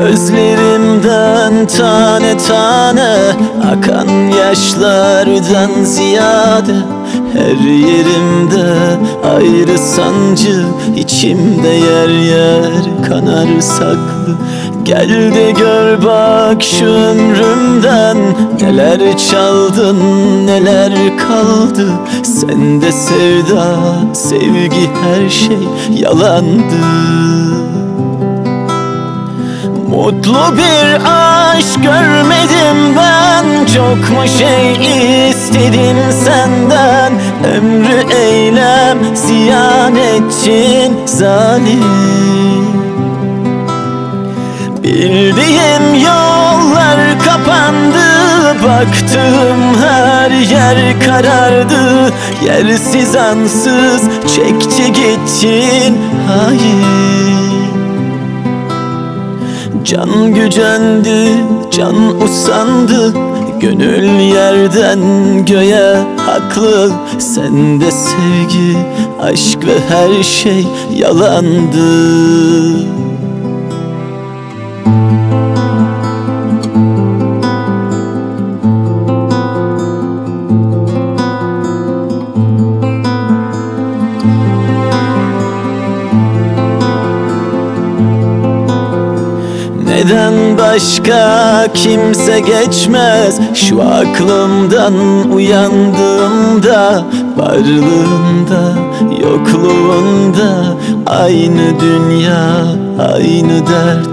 Gözlerimden tane tane Akan yaşlardan ziyade Her yerimde ayrı sancı içimde yer yer kanar saklı. Gel de gör bak şu ömrümden Neler çaldın neler kaldı. Sende sevda sevgi her şey yalandı Mutlu bir aşk görmedim ben. Çok mu şey istedim senden? Ömrü eylem ziyan ettin zalim. Bildiğim yollar kapandı. Baktığım her yer karardı. Yersiz ansız çekti gittin Hayır Can gücendi, can usandı Gönül yerden göğe haklı. Sende sevgi, aşk ve her şey yalandı Neden başka kimse geçmez. Şu aklımdan uyandığımda Varlığında yokluğunda Aynı dünya aynı dert.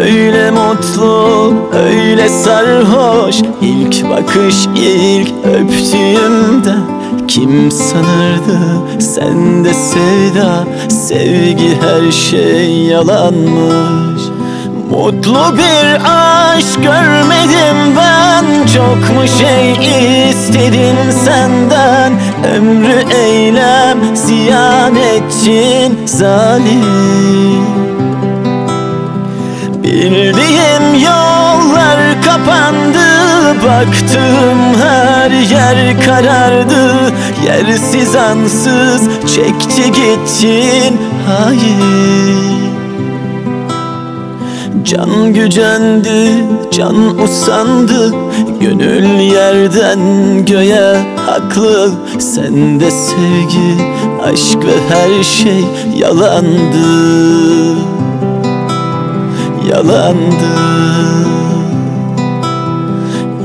Öyle mutlu, öyle sarhoş İlk bakış ilk öptüğümde Kim sanırdı sende sevda? Sevgi her şey yalanmış Mutlu bir aşk görmedim ben. Çok mu şey istedim senden? Ömrü eylem ziyan ettin zalim. Bildiğim yollar kapandı. Baktığım her yer karardı. Yersiz ansız çekti gittin Hayır Can gücendi, can usandı. Gönül yerden göğe haklı. Sende sevgi, aşk ve her şey yalandı. Yalandı.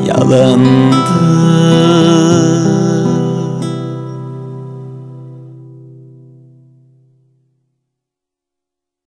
Yalandı